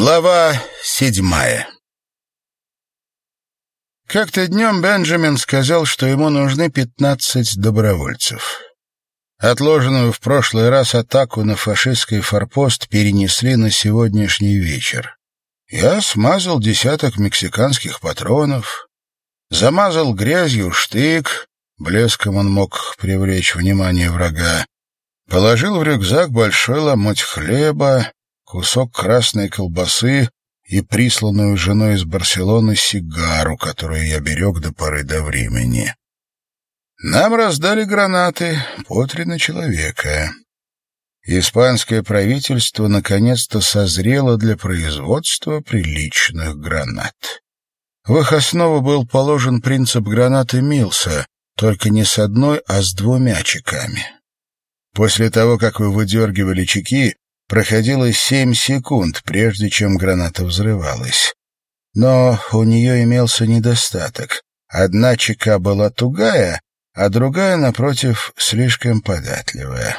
Глава седьмая Как-то днем Бенджамин сказал, что ему нужны пятнадцать добровольцев. Отложенную в прошлый раз атаку на фашистский форпост перенесли на сегодняшний вечер. Я смазал десяток мексиканских патронов, замазал грязью штык, блеском он мог привлечь внимание врага, положил в рюкзак большой ломоть хлеба, кусок красной колбасы и присланную женой из Барселоны сигару, которую я берег до поры до времени. Нам раздали гранаты по три на человека. Испанское правительство наконец-то созрело для производства приличных гранат. В их основу был положен принцип гранаты Милса, только не с одной, а с двумя чеками. После того, как вы выдергивали чеки, проходило семь секунд, прежде чем граната взрывалась. Но у нее имелся недостаток. Одна чека была тугая, а другая, напротив, слишком податливая.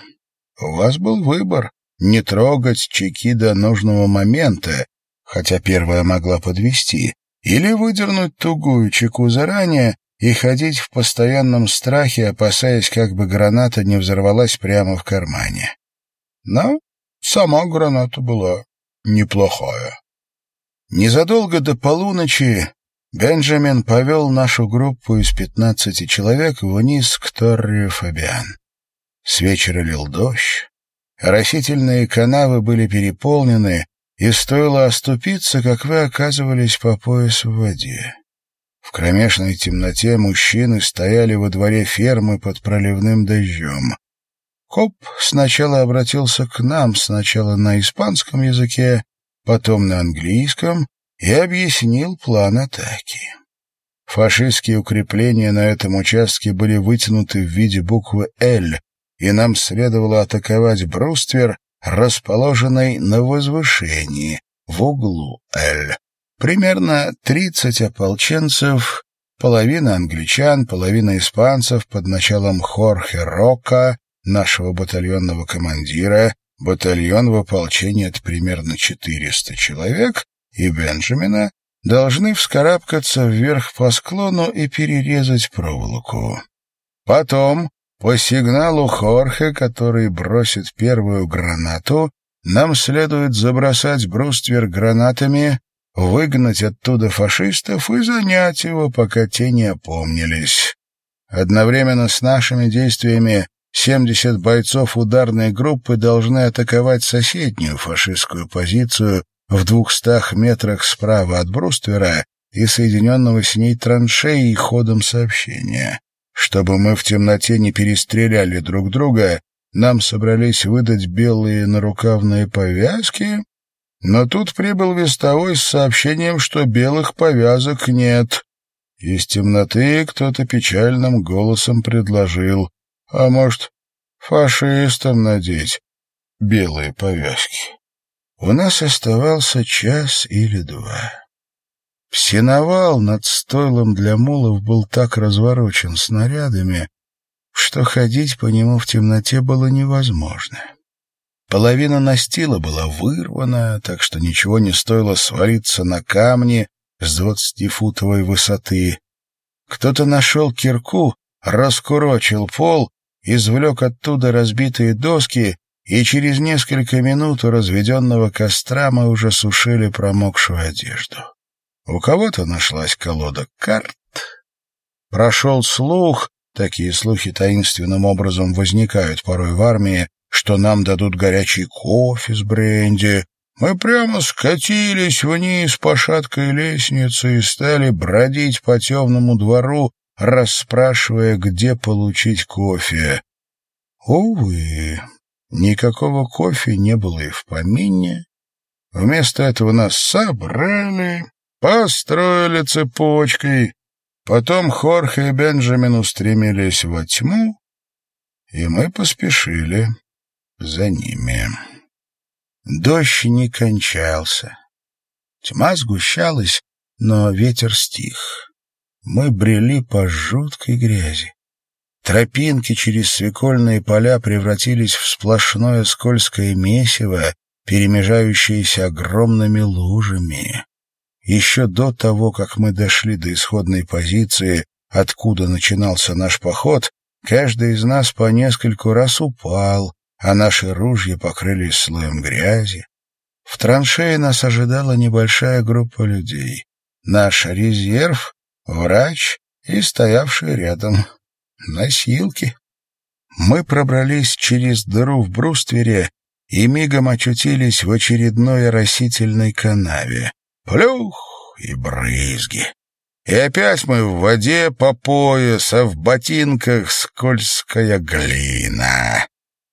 У вас был выбор — не трогать чеки до нужного момента, хотя первая могла подвести, или выдернуть тугую чеку заранее и ходить в постоянном страхе, опасаясь, как бы граната не взорвалась прямо в кармане. Но Сама граната была неплохая. Незадолго до полуночи Бенджамин повел нашу группу из пятнадцати человек вниз к Торре Фабиан. С вечера лил дождь, растительные канавы были переполнены, и стоило оступиться, как вы оказывались по пояс в воде. В кромешной темноте мужчины стояли во дворе фермы под проливным дождем. Коп сначала обратился к нам, сначала на испанском языке, потом на английском, и объяснил план атаки. Фашистские укрепления на этом участке были вытянуты в виде буквы «Л», и нам следовало атаковать бруствер, расположенный на возвышении, в углу «Л». Примерно тридцать ополченцев, половина англичан, половина испанцев под началом Хорхе Рока нашего батальонного командира, батальон в ополчении от примерно 400 человек, и Бенджамина должны вскарабкаться вверх по склону и перерезать проволоку. Потом, по сигналу Хорхе, который бросит первую гранату, нам следует забросать бруствер гранатами, выгнать оттуда фашистов и занять его, пока те не опомнились. Одновременно с нашими действиями 70 бойцов ударной группы должны атаковать соседнюю фашистскую позицию в двухстах метрах справа от бруствера и соединенного с ней траншеей ходом сообщения. Чтобы мы в темноте не перестреляли друг друга, нам собрались выдать белые нарукавные повязки, но тут прибыл вестовой с сообщением, что белых повязок нет. Из темноты кто-то печальным голосом предложил а может, фашистам надеть белые повязки. У нас оставался час или два. Сеновал над стойлом для мулов был так разворочен снарядами, что ходить по нему в темноте было невозможно. Половина настила была вырвана, так что ничего не стоило свалиться на камни с двадцатифутовой высоты. Кто-то нашел кирку, раскурочил пол извлек оттуда разбитые доски, и через несколько минут у разведенного костра мы уже сушили промокшую одежду. У кого-то нашлась колода карт. Прошел слух, такие слухи таинственным образом возникают порой в армии, что нам дадут горячий кофе с бренди. Мы прямо скатились вниз по шаткой лестнице и стали бродить по темному двору, расспрашивая, где получить кофе. Увы, никакого кофе не было и в помине. Вместо этого нас собрали, построили цепочкой, потом Хорхе и Бенджамин устремились во тьму, и мы поспешили за ними. Дождь не кончался. Тьма сгущалась, но ветер стих мы брели по жуткой грязи. Тропинки через свекольные поля превратились в сплошное скользкое месиво, перемежающиеся огромными лужами. Еще до того, как мы дошли до исходной позиции, откуда начинался наш поход, каждый из нас по нескольку раз упал, а наши ружья покрылись слоем грязи. В траншее нас ожидала небольшая группа людей. Наш резерв, врач и стоявший рядом носилки. Мы пробрались через дыру в бруствере и мигом очутились в очередной оросительной канаве. Плюх и брызги. И опять мы в воде по пояс, а в ботинках скользкая глина.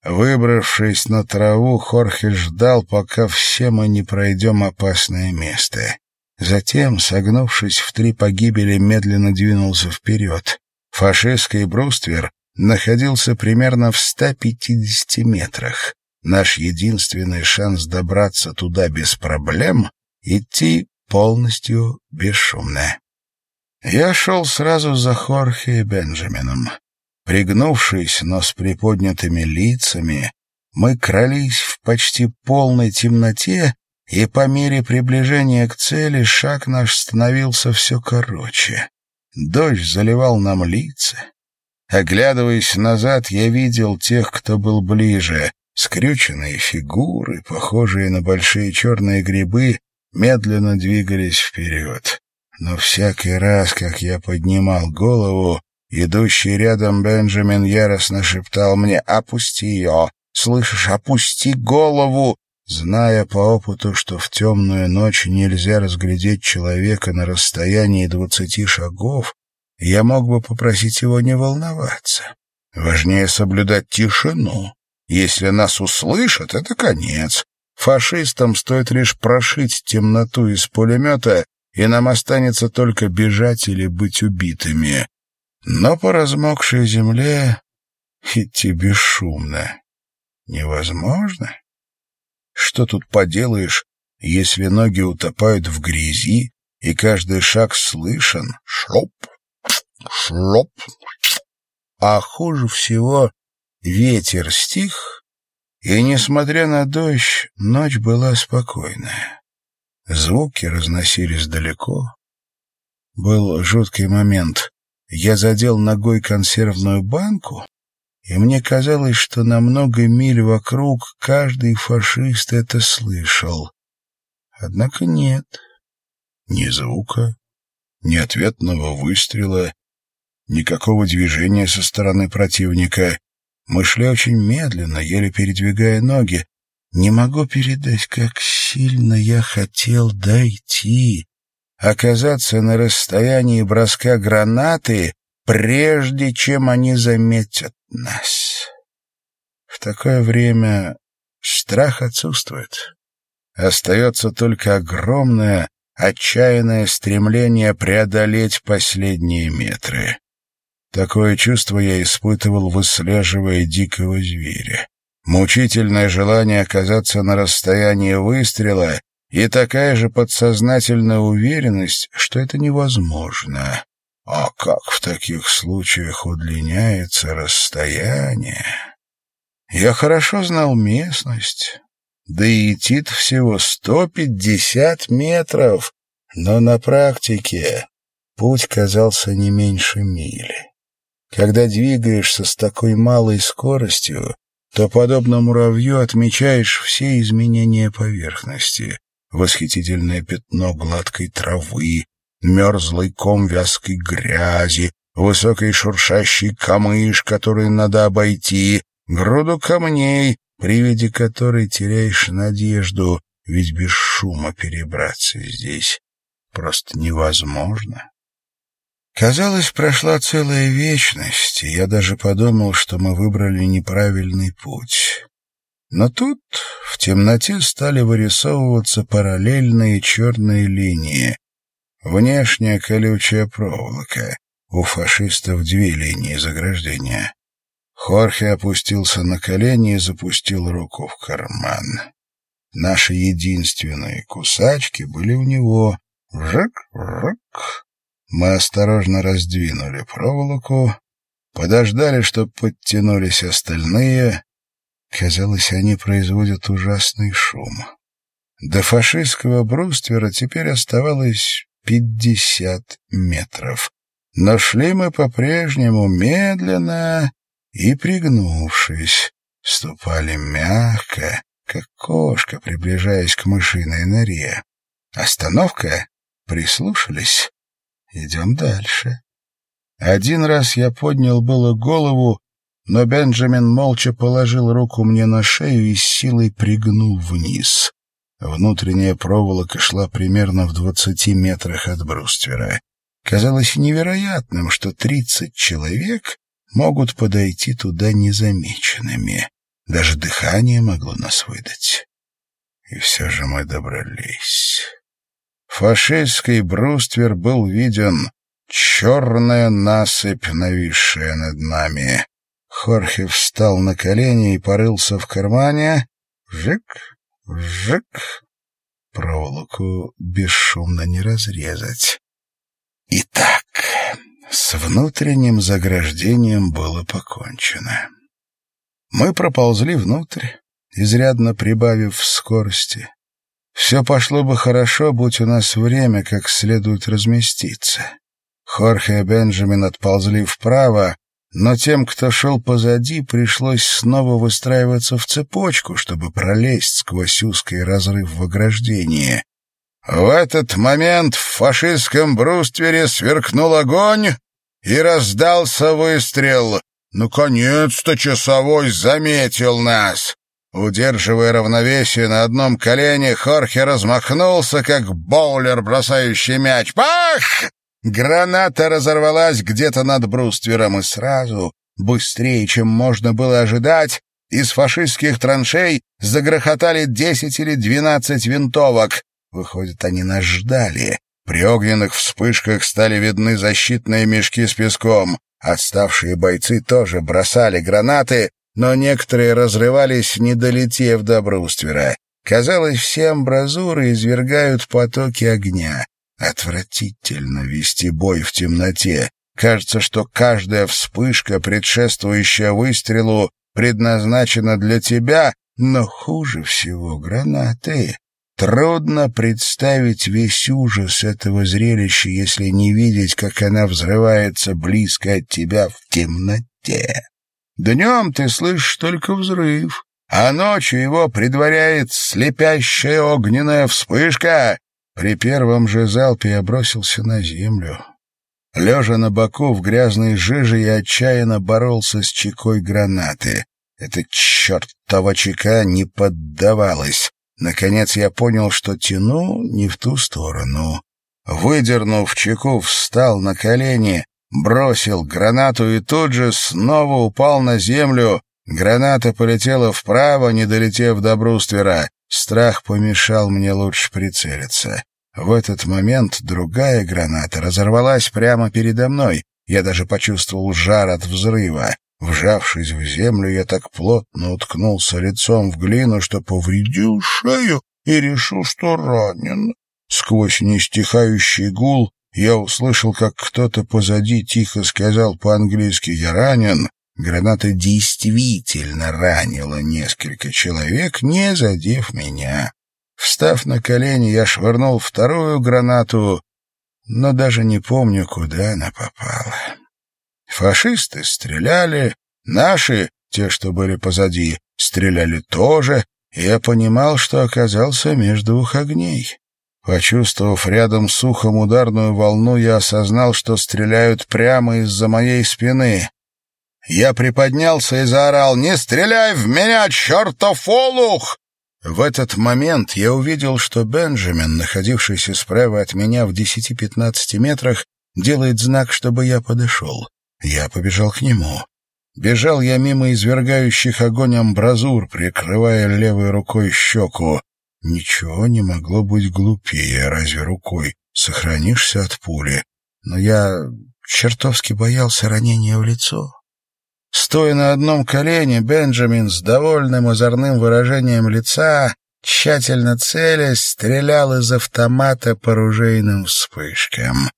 Выбравшись на траву, Хорхе ждал, пока все мы не пройдем опасное место. Затем, согнувшись в три погибели, медленно двинулся вперед. Фашистский бруствер находился примерно в 150 метрах. Наш единственный шанс добраться туда без проблем — идти полностью бесшумно. Я шел сразу за Хорхе и Бенджамином. Пригнувшись, но с приподнятыми лицами, мы крались в почти полной темноте, и по мере приближения к цели шаг наш становился все короче. Дождь заливал нам лица. Оглядываясь назад, я видел тех, кто был ближе. Скрюченные фигуры, похожие на большие черные грибы, медленно двигались вперед. Но всякий раз, как я поднимал голову, идущий рядом Бенджамин яростно шептал мне «Опусти ее! Слышишь, опусти голову!» Зная по опыту, что в темную ночь нельзя разглядеть человека на расстоянии двадцати шагов, я мог бы попросить его не волноваться. Важнее соблюдать тишину. Если нас услышат, это конец. Фашистам стоит лишь прошить темноту из пулемета, и нам останется только бежать или быть убитыми. Но по размокшей земле идти бесшумно невозможно. Что тут поделаешь, если ноги утопают в грязи, и каждый шаг слышен? Шлоп, шлоп. А хуже всего ветер стих, и, несмотря на дождь, ночь была спокойная. Звуки разносились далеко. Был жуткий момент. Я задел ногой консервную банку, и мне казалось, что на много миль вокруг каждый фашист это слышал. Однако нет. Ни звука, ни ответного выстрела, никакого движения со стороны противника. Мы шли очень медленно, еле передвигая ноги. Не могу передать, как сильно я хотел дойти, оказаться на расстоянии броска гранаты прежде чем они заметят нас. В такое время страх отсутствует. Остается только огромное, отчаянное стремление преодолеть последние метры. Такое чувство я испытывал, выслеживая дикого зверя. Мучительное желание оказаться на расстоянии выстрела и такая же подсознательная уверенность, что это невозможно. А как в таких случаях удлиняется расстояние? Я хорошо знал местность, да и идти всего сто пятьдесят метров, но на практике путь казался не меньше мили. Когда двигаешься с такой малой скоростью, то, подобно муравью, отмечаешь все изменения поверхности. Восхитительное пятно гладкой травы, мерзлый ком вязкой грязи, высокий шуршащий камыш, который надо обойти, груду камней, при виде которой теряешь надежду, ведь без шума перебраться здесь просто невозможно. Казалось, прошла целая вечность, и я даже подумал, что мы выбрали неправильный путь. Но тут в темноте стали вырисовываться параллельные черные линии, Внешняя колючая проволока. У фашистов две линии заграждения. Хорхе опустился на колени и запустил руку в карман. Наши единственные кусачки были у него. Жик-жик. Мы осторожно раздвинули проволоку, подождали, чтобы подтянулись остальные, Казалось, они производят ужасный шум. До фашистского бруствера теперь оставалось пятьдесят метров. Но шли мы по-прежнему медленно и, пригнувшись, ступали мягко, как кошка, приближаясь к мышиной норе. Остановка? Прислушались? Идем дальше. Один раз я поднял было голову, но Бенджамин молча положил руку мне на шею и силой пригнул вниз. Внутренняя проволока шла примерно в двадцати метрах от бруствера. Казалось невероятным, что тридцать человек могут подойти туда незамеченными. Даже дыхание могло нас выдать. И все же мы добрались. Фашистский бруствер был виден, черная насыпь, нависшая над нами. Хорхе встал на колени и порылся в кармане. Жик, жик. Проволоку бесшумно не разрезать. Итак, с внутренним заграждением было покончено. Мы проползли внутрь, изрядно прибавив скорости. Все пошло бы хорошо, будь у нас время, как следует разместиться. Хорхе и Бенджамин отползли вправо, но тем, кто шел позади, пришлось снова выстраиваться в цепочку, чтобы пролезть сквозь узкий разрыв в ограждении. В этот момент в фашистском бруствере сверкнул огонь и раздался выстрел. Наконец-то часовой заметил нас. Удерживая равновесие на одном колене, Хорхе размахнулся, как боулер, бросающий мяч. Пах! Граната разорвалась где-то над бруствером, и сразу, быстрее, чем можно было ожидать, из фашистских траншей загрохотали десять или двенадцать винтовок. Выходит, они нас ждали. При огненных вспышках стали видны защитные мешки с песком. Отставшие бойцы тоже бросали гранаты, но некоторые разрывались, не долетев до бруствера. Казалось, все амбразуры извергают потоки огня. Отвратительно вести бой в темноте. Кажется, что каждая вспышка, предшествующая выстрелу, предназначена для тебя, но хуже всего гранаты. Трудно представить весь ужас этого зрелища, если не видеть, как она взрывается близко от тебя в темноте. Днем ты слышишь только взрыв, а ночью его предваряет слепящая огненная вспышка. При первом же залпе я бросился на землю. Лежа на боку в грязной жиже, я отчаянно боролся с чекой гранаты. Эта чертова чека не поддавалась. Наконец я понял, что тяну не в ту сторону. Выдернув чеку, встал на колени, бросил гранату и тут же снова упал на землю. Граната полетела вправо, не долетев до бруствера. Страх помешал мне лучше прицелиться. В этот момент другая граната разорвалась прямо передо мной. Я даже почувствовал жар от взрыва. Вжавшись в землю, я так плотно уткнулся лицом в глину, что повредил шею и решил, что ранен. Сквозь нестихающий гул я услышал, как кто-то позади тихо сказал по-английски «Я ранен». Граната действительно ранила несколько человек, не задев меня. Встав на колени, я швырнул вторую гранату, но даже не помню, куда она попала. Фашисты стреляли, наши, те, что были позади, стреляли тоже, и я понимал, что оказался между двух огней. Почувствовав рядом с ухом ударную волну, я осознал, что стреляют прямо из-за моей спины. Я приподнялся и заорал «Не стреляй в меня, чертов олух!» В этот момент я увидел, что Бенджамин, находившийся справа от меня в десяти-пятнадцати метрах, делает знак, чтобы я подошел. Я побежал к нему. Бежал я мимо извергающих огонь амбразур, прикрывая левой рукой щеку. Ничего не могло быть глупее, разве рукой сохранишься от пули. Но я чертовски боялся ранения в лицо. Стоя на одном колене, Бенджамин с довольным озорным выражением лица, тщательно целясь, стрелял из автомата по ружейным вспышкам.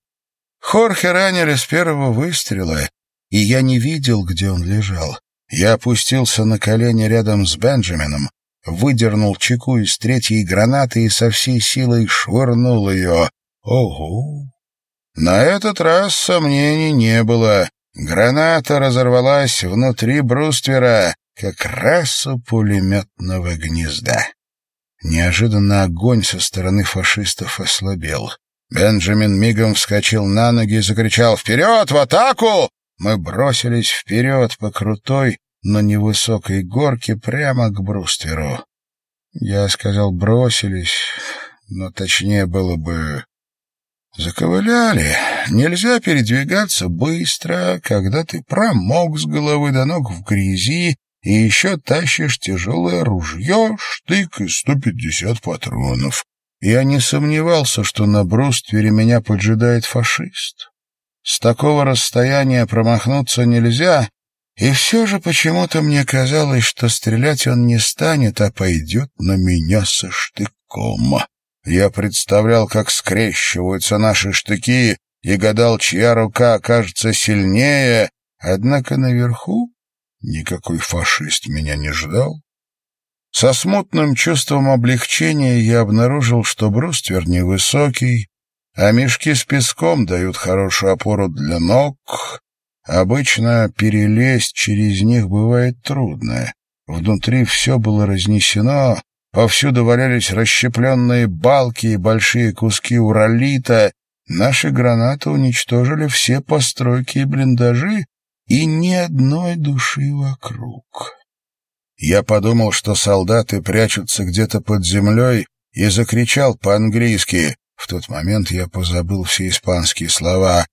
Хорхе ранили с первого выстрела, и я не видел, где он лежал. Я опустился на колени рядом с Бенджамином, выдернул чеку из третьей гранаты и со всей силой швырнул ее. Ого! На этот раз сомнений не было. Граната разорвалась внутри бруствера, как раз у пулеметного гнезда. Неожиданно огонь со стороны фашистов ослабел. Бенджамин мигом вскочил на ноги и закричал «Вперед! В атаку!» Мы бросились вперед по крутой, но невысокой горке прямо к брустверу. Я сказал «бросились», но точнее было бы Заковыляли. Нельзя передвигаться быстро, когда ты промок с головы до ног в грязи и еще тащишь тяжелое ружье, штык и сто пятьдесят патронов. Я не сомневался, что на бруствере меня поджидает фашист. С такого расстояния промахнуться нельзя, и все же почему-то мне казалось, что стрелять он не станет, а пойдет на меня со штыком. Я представлял, как скрещиваются наши штыки, и гадал, чья рука окажется сильнее, однако наверху никакой фашист меня не ждал. Со смутным чувством облегчения я обнаружил, что бруствер невысокий, а мешки с песком дают хорошую опору для ног. Обычно перелезть через них бывает трудно. Внутри все было разнесено, Повсюду валялись расщепленные балки и большие куски уралита. Наши гранаты уничтожили все постройки и блиндажи, и ни одной души вокруг. Я подумал, что солдаты прячутся где-то под землей, и закричал по-английски. В тот момент я позабыл все испанские слова.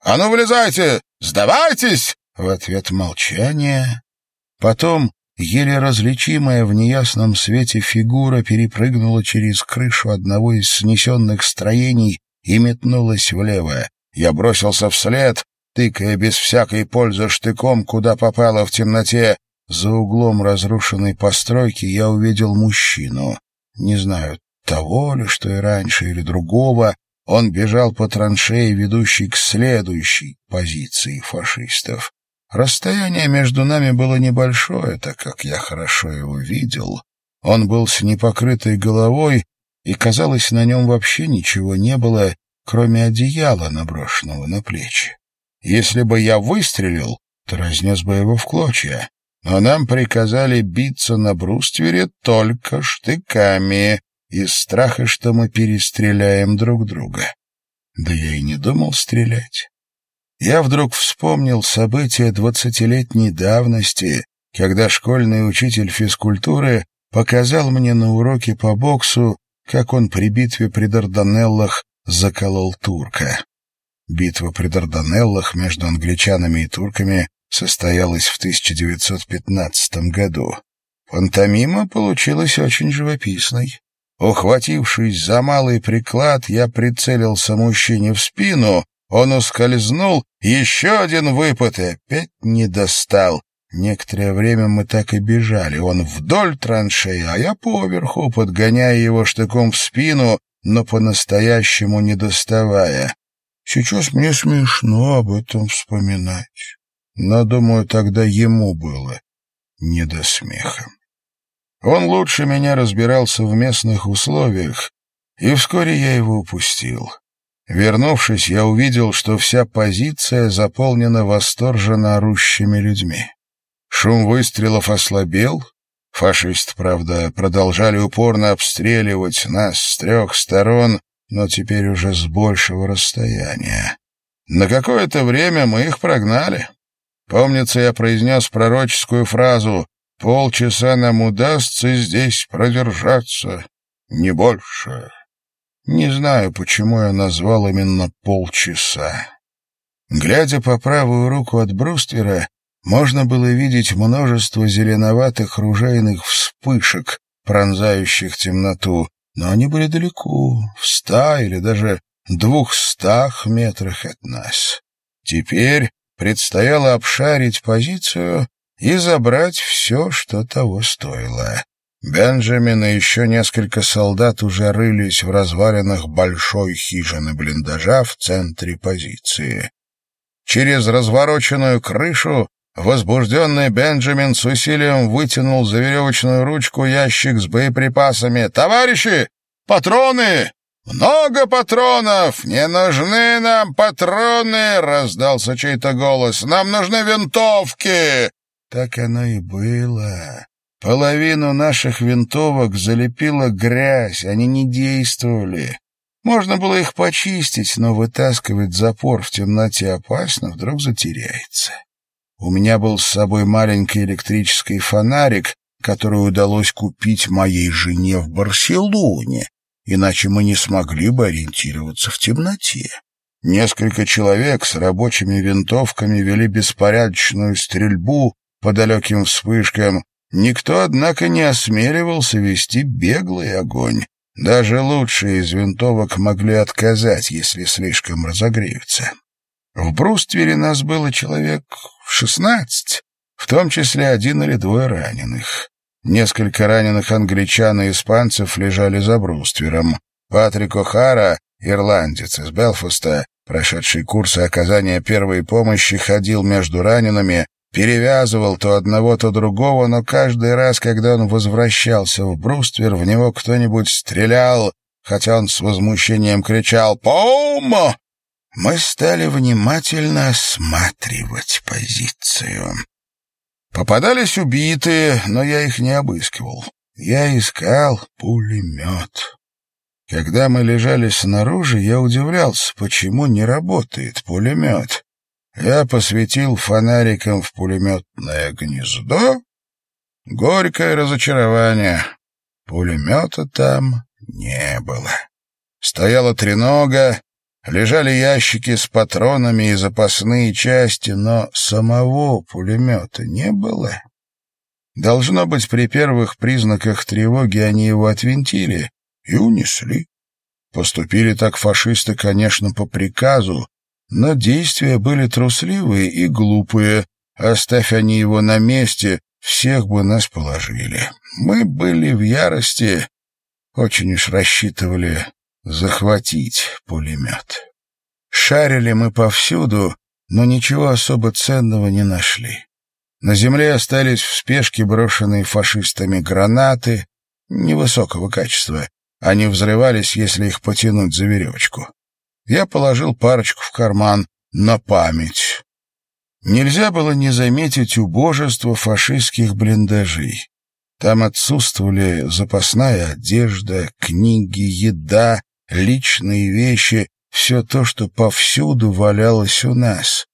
«А ну, вылезайте! Сдавайтесь!» В ответ молчание. Потом Еле различимая в неясном свете фигура перепрыгнула через крышу одного из снесенных строений и метнулась влево. Я бросился вслед, тыкая без всякой пользы штыком, куда попало в темноте. За углом разрушенной постройки я увидел мужчину. Не знаю, того ли, что и раньше, или другого. Он бежал по траншеи, ведущей к следующей позиции фашистов. Расстояние между нами было небольшое, так как я хорошо его видел. Он был с непокрытой головой, и, казалось, на нем вообще ничего не было, кроме одеяла, наброшенного на плечи. Если бы я выстрелил, то разнес бы его в клочья. Но нам приказали биться на бруствере только штыками, из страха, что мы перестреляем друг друга. Да я и не думал стрелять я вдруг вспомнил события двадцатилетней давности, когда школьный учитель физкультуры показал мне на уроке по боксу, как он при битве при Дарданеллах заколол турка. Битва при Дарданеллах между англичанами и турками состоялась в 1915 году. Пантомима получилась очень живописной. Ухватившись за малый приклад, я прицелился мужчине в спину, он ускользнул, еще один выпад и опять не достал. Некоторое время мы так и бежали. Он вдоль траншеи, а я поверху, подгоняя его штыком в спину, но по-настоящему не доставая. Сейчас мне смешно об этом вспоминать. Но, думаю, тогда ему было не до смеха. Он лучше меня разбирался в местных условиях, и вскоре я его упустил. Вернувшись, я увидел, что вся позиция заполнена восторженно орущими людьми. Шум выстрелов ослабел. Фашисты, правда, продолжали упорно обстреливать нас с трех сторон, но теперь уже с большего расстояния. На какое-то время мы их прогнали. Помнится, я произнес пророческую фразу «Полчаса нам удастся здесь продержаться, не больше». Не знаю, почему я назвал именно полчаса. Глядя по правую руку от бруствера, можно было видеть множество зеленоватых ружейных вспышек, пронзающих темноту, но они были далеко, в ста или даже двухстах метрах от нас. Теперь предстояло обшарить позицию и забрать все, что того стоило. Бенджамин и еще несколько солдат уже рылись в развалинах большой хижины блиндажа в центре позиции. Через развороченную крышу Возбужденный Бенджамин с усилием вытянул за веревочную ручку ящик с боеприпасами. «Товарищи! Патроны! Много патронов! Не нужны нам патроны!» — раздался чей-то голос. «Нам нужны винтовки!» Так оно и было. Половину наших винтовок залепила грязь, они не действовали. Можно было их почистить, но вытаскивать запор в темноте опасно, вдруг затеряется. У меня был с собой маленький электрический фонарик, который удалось купить моей жене в Барселоне, иначе мы не смогли бы ориентироваться в темноте. Несколько человек с рабочими винтовками вели беспорядочную стрельбу по далеким вспышкам. Никто, однако, не осмеливался вести беглый огонь. Даже лучшие из винтовок могли отказать, если слишком разогреются. В бруствере нас было человек шестнадцать, в том числе один или двое раненых. Несколько раненых англичан и испанцев лежали за бруствером. Патрик О'Хара, ирландец из Белфаста, прошедший курсы оказания первой помощи, ходил между ранеными, перевязывал то одного, то другого, но каждый раз, когда он возвращался в бруствер, в него кто-нибудь стрелял, хотя он с возмущением кричал «Паума!». Мы стали внимательно осматривать позицию. Попадались убитые, но я их не обыскивал. Я искал пулемет. Когда мы лежали снаружи, я удивлялся, почему не работает пулемет. Я посветил фонариком в пулеметное гнездо. Горькое разочарование. Пулемета там не было. Стояла тренога, лежали ящики с патронами и запасные части, но самого пулемета не было. Должно быть, при первых признаках тревоги они его отвинтили и унесли. Поступили так фашисты, конечно, по приказу, но действия были трусливые и глупые. Оставь они его на месте, всех бы нас положили. Мы были в ярости, очень уж рассчитывали захватить пулемет. Шарили мы повсюду, но ничего особо ценного не нашли. На земле остались в спешке брошенные фашистами гранаты невысокого качества. Они взрывались, если их потянуть за веревочку. Я положил парочку в карман на память. Нельзя было не заметить убожество фашистских блиндажей. Там отсутствовали запасная одежда, книги, еда, личные вещи, все то, что повсюду валялось у нас.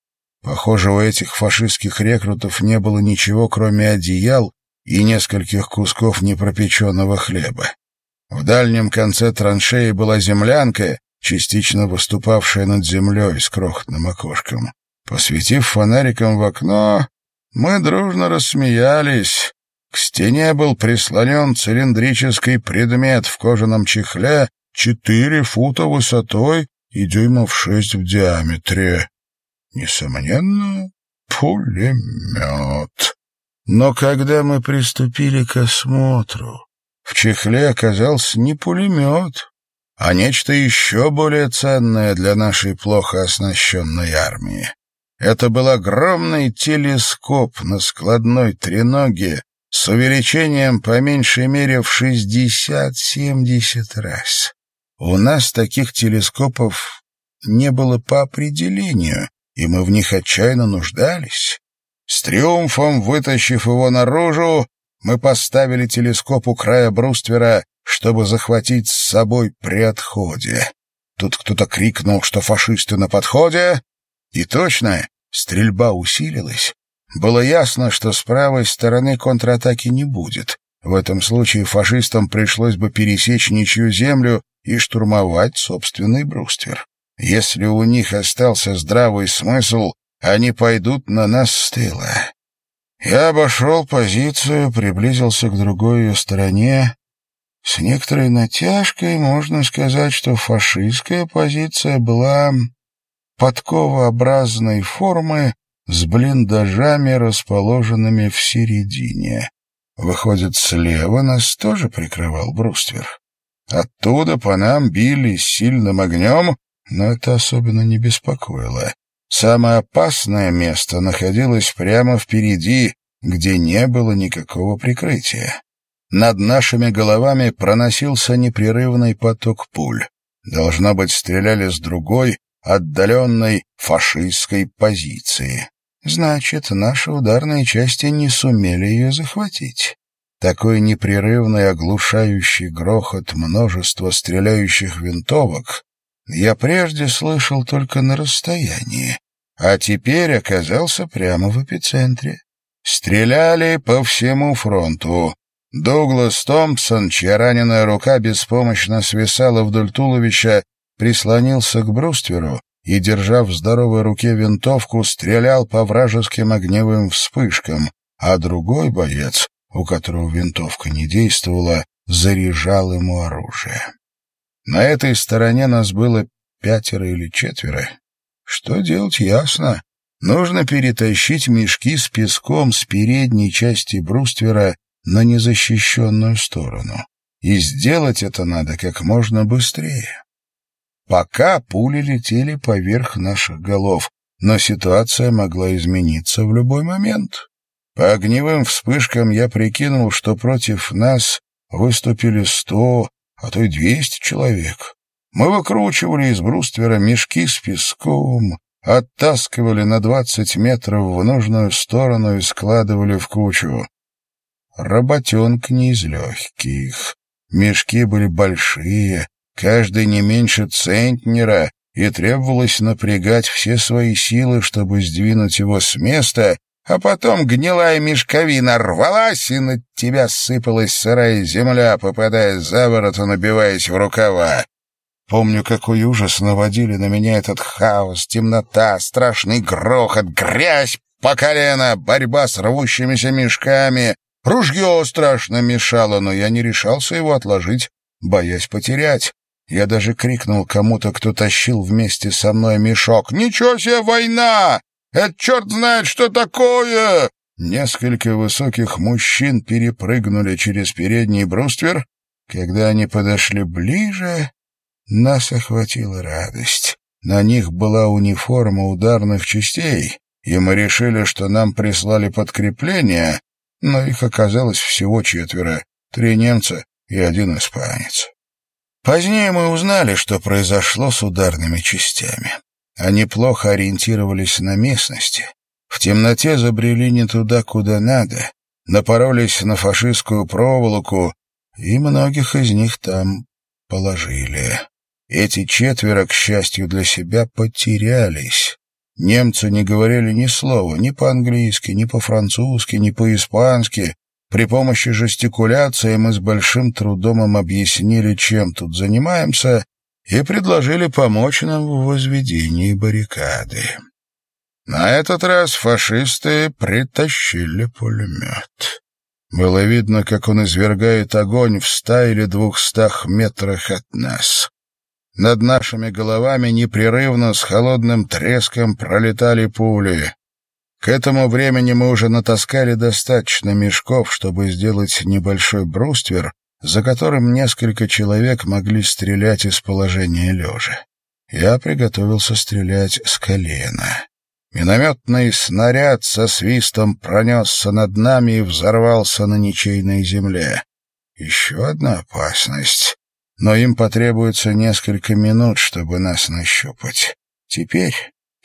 Похоже, у этих фашистских рекрутов не было ничего, кроме одеял и нескольких кусков непропеченного хлеба. В дальнем конце траншеи была землянка, частично выступавшая над землей с крохотным окошком. Посветив фонариком в окно, мы дружно рассмеялись. К стене был прислонен цилиндрический предмет в кожаном чехле четыре фута высотой и дюймов шесть в диаметре. Несомненно, пулемет. Но когда мы приступили к осмотру, в чехле оказался не пулемет, а нечто еще более ценное для нашей плохо оснащенной армии. Это был огромный телескоп на складной треноге с увеличением по меньшей мере в 60-70 раз. У нас таких телескопов не было по определению, и мы в них отчаянно нуждались. С триумфом вытащив его наружу, мы поставили телескоп у края бруствера чтобы захватить с собой при отходе. Тут кто-то крикнул, что фашисты на подходе, и точно, стрельба усилилась. Было ясно, что с правой стороны контратаки не будет. В этом случае фашистам пришлось бы пересечь ничью землю и штурмовать собственный бруствер. Если у них остался здравый смысл, они пойдут на нас с тыла. Я обошел позицию, приблизился к другой ее стороне с некоторой натяжкой можно сказать, что фашистская позиция была подковообразной формы с блиндажами, расположенными в середине. Выходит, слева нас тоже прикрывал бруствер. Оттуда по нам били сильным огнем, но это особенно не беспокоило. Самое опасное место находилось прямо впереди, где не было никакого прикрытия. Над нашими головами проносился непрерывный поток пуль. Должно быть, стреляли с другой, отдаленной фашистской позиции. Значит, наши ударные части не сумели ее захватить. Такой непрерывный оглушающий грохот множества стреляющих винтовок я прежде слышал только на расстоянии, а теперь оказался прямо в эпицентре. Стреляли по всему фронту. Дуглас Томпсон, чья раненая рука беспомощно свисала вдоль туловища, прислонился к брустверу и, держа в здоровой руке винтовку, стрелял по вражеским огневым вспышкам, а другой боец, у которого винтовка не действовала, заряжал ему оружие. На этой стороне нас было пятеро или четверо. Что делать, ясно. Нужно перетащить мешки с песком с передней части бруствера на незащищенную сторону. И сделать это надо как можно быстрее. Пока пули летели поверх наших голов, но ситуация могла измениться в любой момент. По огневым вспышкам я прикинул, что против нас выступили сто, а то и двести человек. Мы выкручивали из бруствера мешки с песком, оттаскивали на двадцать метров в нужную сторону и складывали в кучу. Работенка не из легких. Мешки были большие, каждый не меньше центнера, и требовалось напрягать все свои силы, чтобы сдвинуть его с места, а потом гнилая мешковина рвалась, и на тебя сыпалась сырая земля, попадая за ворот и набиваясь в рукава. Помню, какой ужас наводили на меня этот хаос, темнота, страшный грохот, грязь по колено, борьба с рвущимися мешками. Ружье страшно мешало, но я не решался его отложить, боясь потерять. Я даже крикнул кому-то, кто тащил вместе со мной мешок. «Ничего себе война! Это черт знает, что такое!» Несколько высоких мужчин перепрыгнули через передний бруствер. Когда они подошли ближе, нас охватила радость. На них была униформа ударных частей, и мы решили, что нам прислали подкрепление, но их оказалось всего четверо, три немца и один испанец. Позднее мы узнали, что произошло с ударными частями. Они плохо ориентировались на местности, в темноте забрели не туда, куда надо, напоролись на фашистскую проволоку, и многих из них там положили. Эти четверо, к счастью для себя, потерялись. Немцы не говорили ни слова ни по-английски, ни по-французски, ни по-испански. При помощи жестикуляции мы с большим трудом им объяснили, чем тут занимаемся, и предложили помочь нам в возведении баррикады. На этот раз фашисты притащили пулемет. Было видно, как он извергает огонь в ста или двухстах метрах от нас. Над нашими головами непрерывно с холодным треском пролетали пули. К этому времени мы уже натаскали достаточно мешков, чтобы сделать небольшой бруствер, за которым несколько человек могли стрелять из положения лежа. Я приготовился стрелять с колена. Минометный снаряд со свистом пронесся над нами и взорвался на ничейной земле. Еще одна опасность но им потребуется несколько минут, чтобы нас нащупать. Теперь,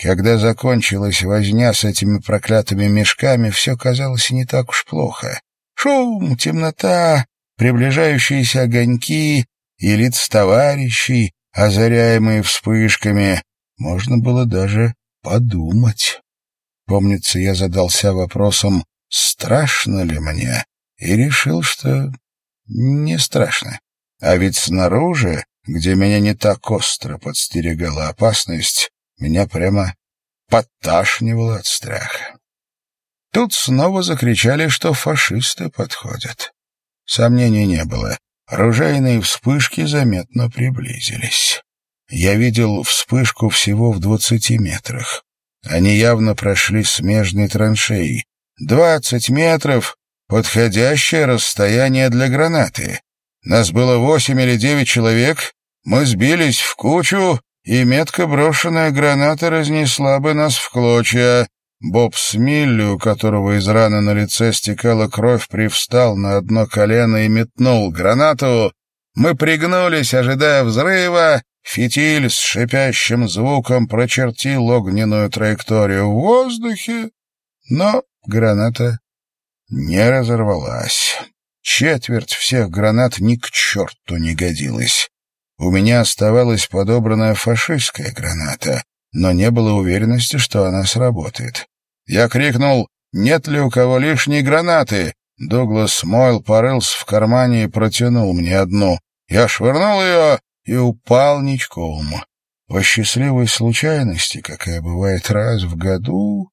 когда закончилась возня с этими проклятыми мешками, все казалось не так уж плохо. Шум, темнота, приближающиеся огоньки и лица товарищей, озаряемые вспышками. Можно было даже подумать. Помнится, я задался вопросом, страшно ли мне, и решил, что не страшно. А ведь снаружи, где меня не так остро подстерегала опасность, меня прямо подташнивало от страха. Тут снова закричали, что фашисты подходят. Сомнений не было. Ружейные вспышки заметно приблизились. Я видел вспышку всего в двадцати метрах. Они явно прошли смежной траншеей. Двадцать метров — подходящее расстояние для гранаты. Нас было восемь или девять человек, мы сбились в кучу и метко брошенная граната разнесла бы нас в клочья. Боб Смилли, у которого из раны на лице стекала кровь, привстал на одно колено и метнул гранату. Мы пригнулись, ожидая взрыва. Фитиль с шипящим звуком прочертил огненную траекторию в воздухе, но граната не разорвалась. Четверть всех гранат ни к черту не годилась. У меня оставалась подобранная фашистская граната, но не было уверенности, что она сработает. Я крикнул «Нет ли у кого лишней гранаты?» Дуглас Мойл порылся в кармане и протянул мне одну. Я швырнул ее и упал ничком. По счастливой случайности, какая бывает раз в году,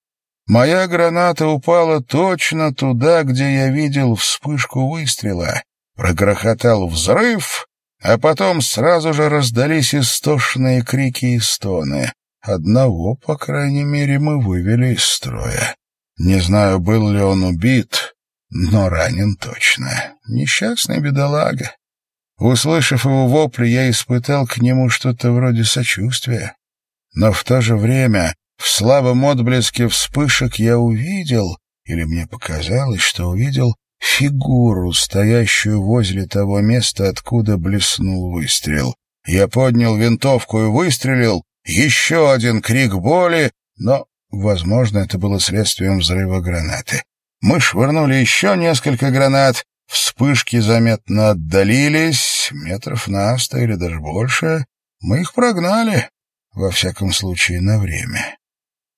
моя граната упала точно туда, где я видел вспышку выстрела. Прогрохотал взрыв, а потом сразу же раздались истошные крики и стоны. Одного, по крайней мере, мы вывели из строя. Не знаю, был ли он убит, но ранен точно. Несчастный бедолага. Услышав его вопли, я испытал к нему что-то вроде сочувствия. Но в то же время, в слабом отблеске вспышек, я увидел, или мне показалось, что увидел фигуру, стоящую возле того места, откуда блеснул выстрел. Я поднял винтовку и выстрелил. Еще один крик боли, но, возможно, это было следствием взрыва гранаты. Мы швырнули еще несколько гранат. Вспышки заметно отдалились, метров на сто или даже больше. Мы их прогнали, во всяком случае, на время.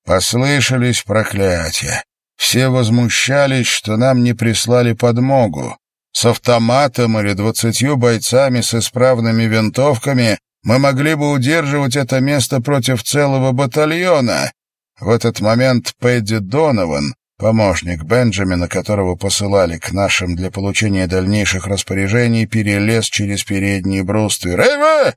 Послышались проклятия. Все возмущались, что нам не прислали подмогу. С автоматом или двадцатью бойцами с исправными винтовками мы могли бы удерживать это место против целого батальона. В этот момент Пэдди Донован, помощник Бенджамина, которого посылали к нашим для получения дальнейших распоряжений, перелез через передний бруствер. «Эй вы!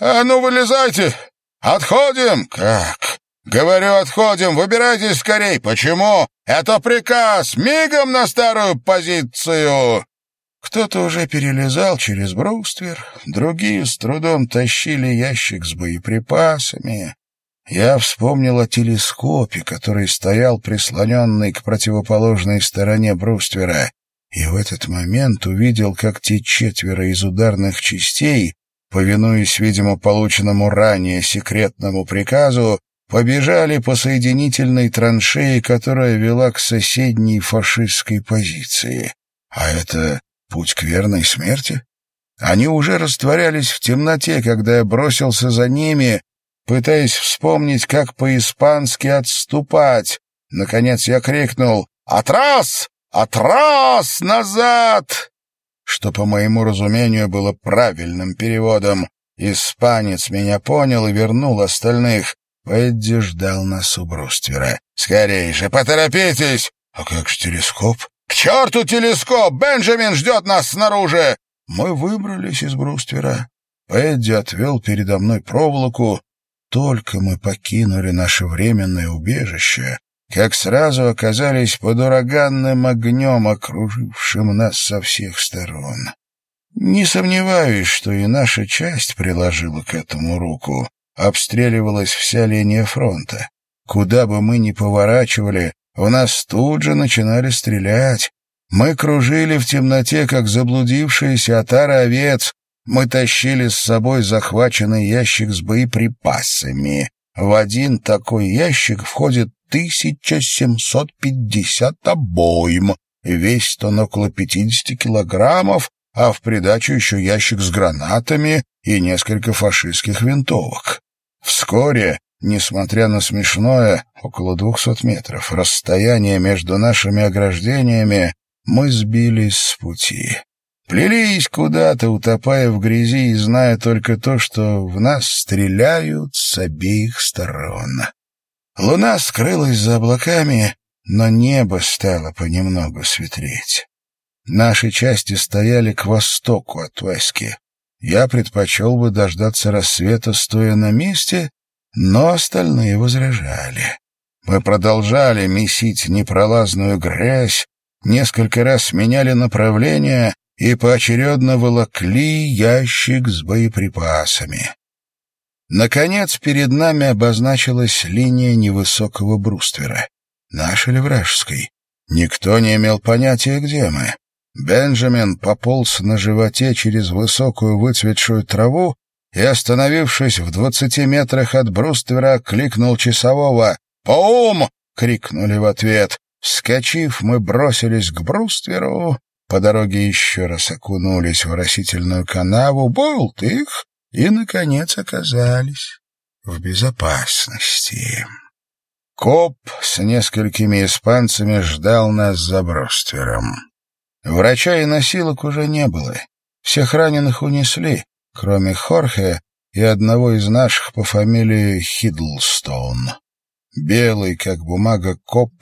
А ну, вылезайте! Отходим!» «Как? «Говорю, отходим, выбирайтесь скорей. Почему? Это приказ! Мигом на старую позицию!» Кто-то уже перелезал через бруствер, другие с трудом тащили ящик с боеприпасами. Я вспомнил о телескопе, который стоял прислоненный к противоположной стороне бруствера, и в этот момент увидел, как те четверо из ударных частей, повинуясь, видимо, полученному ранее секретному приказу, побежали по соединительной траншеи, которая вела к соседней фашистской позиции. А это путь к верной смерти? Они уже растворялись в темноте, когда я бросился за ними, пытаясь вспомнить, как по-испански отступать. Наконец я крикнул «Атрас! Атрас! Назад!» Что, по моему разумению, было правильным переводом. Испанец меня понял и вернул остальных. Эдди ждал нас у бруствера. «Скорей же, поторопитесь!» «А как же телескоп?» «К черту телескоп! Бенджамин ждет нас снаружи!» Мы выбрались из бруствера. Эдди отвел передо мной проволоку. Только мы покинули наше временное убежище, как сразу оказались под ураганным огнем, окружившим нас со всех сторон. Не сомневаюсь, что и наша часть приложила к этому руку обстреливалась вся линия фронта. Куда бы мы ни поворачивали, в нас тут же начинали стрелять. Мы кружили в темноте, как заблудившиеся отара овец. Мы тащили с собой захваченный ящик с боеприпасами. В один такой ящик входит 1750 обойм. Весит он около 50 килограммов, а в придачу еще ящик с гранатами и несколько фашистских винтовок. Вскоре, несмотря на смешное, около двухсот метров, расстояние между нашими ограждениями, мы сбились с пути. Плелись куда-то, утопая в грязи и зная только то, что в нас стреляют с обеих сторон. Луна скрылась за облаками, но небо стало понемногу светлеть. Наши части стояли к востоку от Васьки. Я предпочел бы дождаться рассвета, стоя на месте, но остальные возражали. Мы продолжали месить непролазную грязь, несколько раз меняли направление и поочередно волокли ящик с боеприпасами. Наконец, перед нами обозначилась линия невысокого бруствера. Наша ли вражеской? Никто не имел понятия, где мы. Бенджамин пополз на животе через высокую выцветшую траву и, остановившись в двадцати метрах от бруствера, кликнул часового. «Поум!» — крикнули в ответ. Вскочив, мы бросились к брустверу, по дороге еще раз окунулись в растительную канаву, болт их и, наконец, оказались в безопасности. Коп с несколькими испанцами ждал нас за бруствером. Врача и носилок уже не было. Всех раненых унесли, кроме Хорхе и одного из наших по фамилии Хидлстоун. Белый, как бумага, коп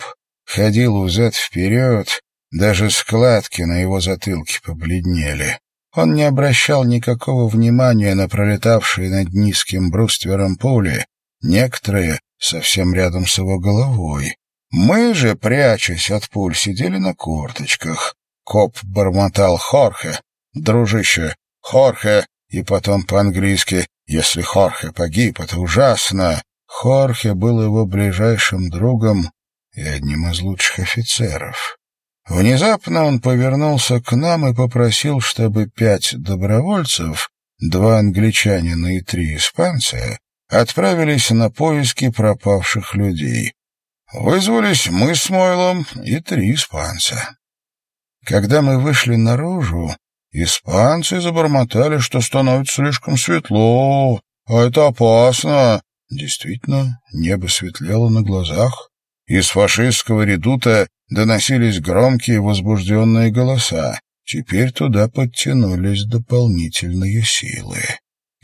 ходил взад-вперед, даже складки на его затылке побледнели. Он не обращал никакого внимания на пролетавшие над низким бруствером пули, некоторые совсем рядом с его головой. Мы же, прячась от пуль, сидели на корточках. Коп бормотал «Хорхе! Дружище! Хорхе!» И потом по-английски «Если Хорхе погиб, это ужасно!» Хорхе был его ближайшим другом и одним из лучших офицеров. Внезапно он повернулся к нам и попросил, чтобы пять добровольцев, два англичанина и три испанца, отправились на поиски пропавших людей. Вызвались мы с Мойлом и три испанца. Когда мы вышли наружу, испанцы забормотали, что становится слишком светло, а это опасно. Действительно, небо светлело на глазах. Из фашистского редута доносились громкие возбужденные голоса. Теперь туда подтянулись дополнительные силы.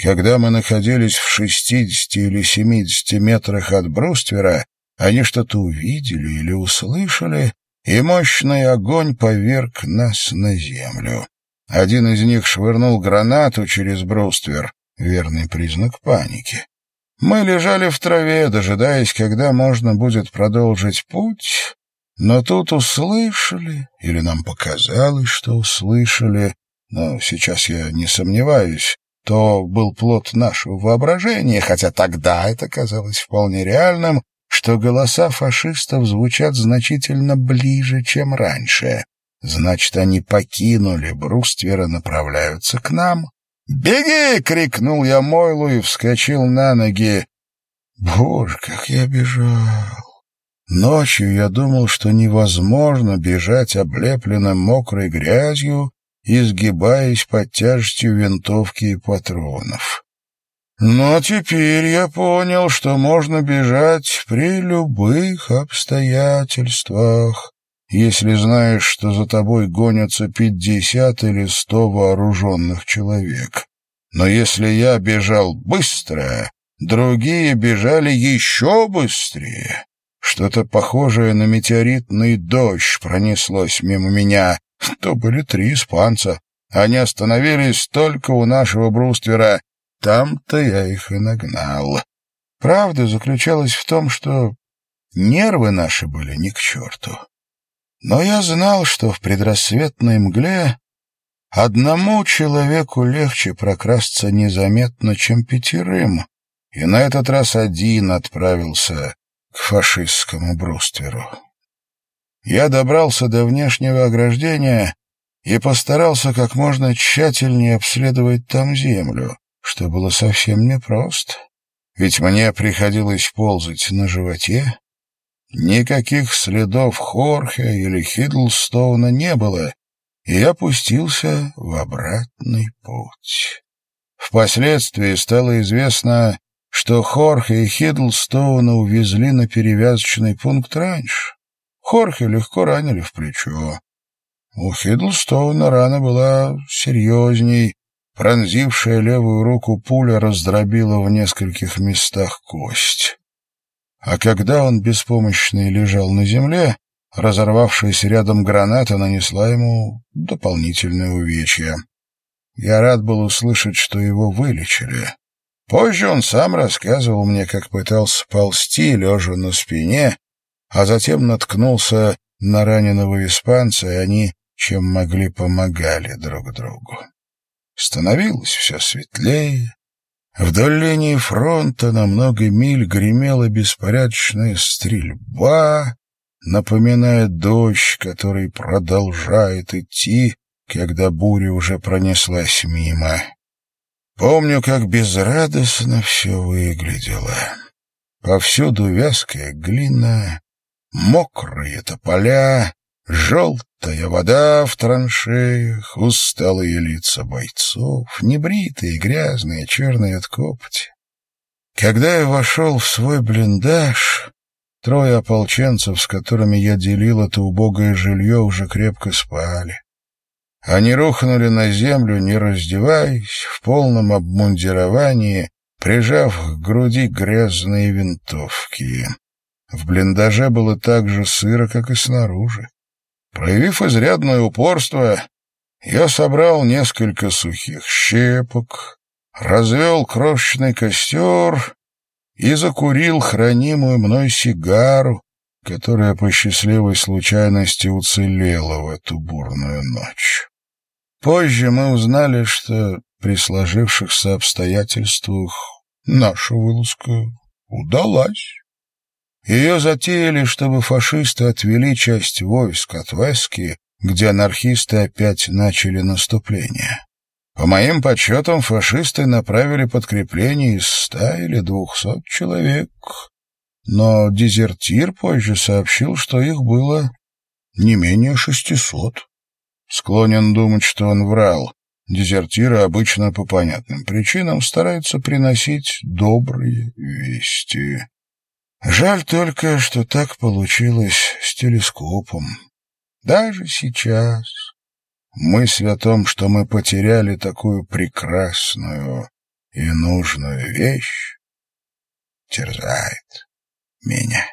Когда мы находились в шестидесяти или семидесяти метрах от бруствера, они что-то увидели или услышали, и мощный огонь поверг нас на землю. Один из них швырнул гранату через бруствер, верный признак паники. Мы лежали в траве, дожидаясь, когда можно будет продолжить путь, но тут услышали, или нам показалось, что услышали, но сейчас я не сомневаюсь, то был плод нашего воображения, хотя тогда это казалось вполне реальным, что голоса фашистов звучат значительно ближе, чем раньше. Значит, они покинули бруствер и направляются к нам. «Беги!» — крикнул я Мойлу и вскочил на ноги. Боже, как я бежал! Ночью я думал, что невозможно бежать облепленным мокрой грязью, изгибаясь под тяжестью винтовки и патронов. Но теперь я понял, что можно бежать при любых обстоятельствах, если знаешь, что за тобой гонятся пятьдесят или сто вооруженных человек. Но если я бежал быстро, другие бежали еще быстрее. Что-то похожее на метеоритный дождь пронеслось мимо меня. То были три испанца. Они остановились только у нашего бруствера. Там-то я их и нагнал. Правда заключалась в том, что нервы наши были ни к черту. Но я знал, что в предрассветной мгле одному человеку легче прокрасться незаметно, чем пятерым, и на этот раз один отправился к фашистскому брустверу. Я добрался до внешнего ограждения и постарался как можно тщательнее обследовать там землю, что было совсем непросто, ведь мне приходилось ползать на животе, Никаких следов Хорхе или Хидлстоуна не было, и я пустился в обратный путь. Впоследствии стало известно, что Хорхе и Хидлстоуна увезли на перевязочный пункт раньше. Хорхе легко ранили в плечо. У Хидлстоуна рана была серьезней. Пронзившая левую руку пуля раздробила в нескольких местах кость. А когда он беспомощный лежал на земле, разорвавшаяся рядом граната нанесла ему дополнительное увечье. Я рад был услышать, что его вылечили. Позже он сам рассказывал мне, как пытался ползти, лежа на спине, а затем наткнулся на раненого испанца, и они, чем могли, помогали друг другу. Становилось все светлее, Вдоль линии фронта на много миль гремела беспорядочная стрельба, напоминая дождь, который продолжает идти, когда буря уже пронеслась мимо. Помню, как безрадостно все выглядело. Повсюду вязкая глина, мокрые тополя, желтая вода в траншеях, усталые лица бойцов, небритые, грязные, черные от копоти. Когда я вошел в свой блиндаж, трое ополченцев, с которыми я делил это убогое жилье, уже крепко спали. Они рухнули на землю, не раздеваясь, в полном обмундировании, прижав к груди грязные винтовки. В блиндаже было так же сыро, как и снаружи. Проявив изрядное упорство, я собрал несколько сухих щепок, развел крошечный костер и закурил хранимую мной сигару, которая по счастливой случайности уцелела в эту бурную ночь. Позже мы узнали, что при сложившихся обстоятельствах наша вылазка удалась. Ее затеяли, чтобы фашисты отвели часть войск от Вески, где анархисты опять начали наступление. По моим подсчетам, фашисты направили подкрепление из ста или двухсот человек, но дезертир позже сообщил, что их было не менее шестисот. Склонен думать, что он врал. Дезертиры обычно по понятным причинам стараются приносить добрые вести. Жаль только, что так получилось с телескопом. Даже сейчас мысль о том, что мы потеряли такую прекрасную и нужную вещь, терзает меня.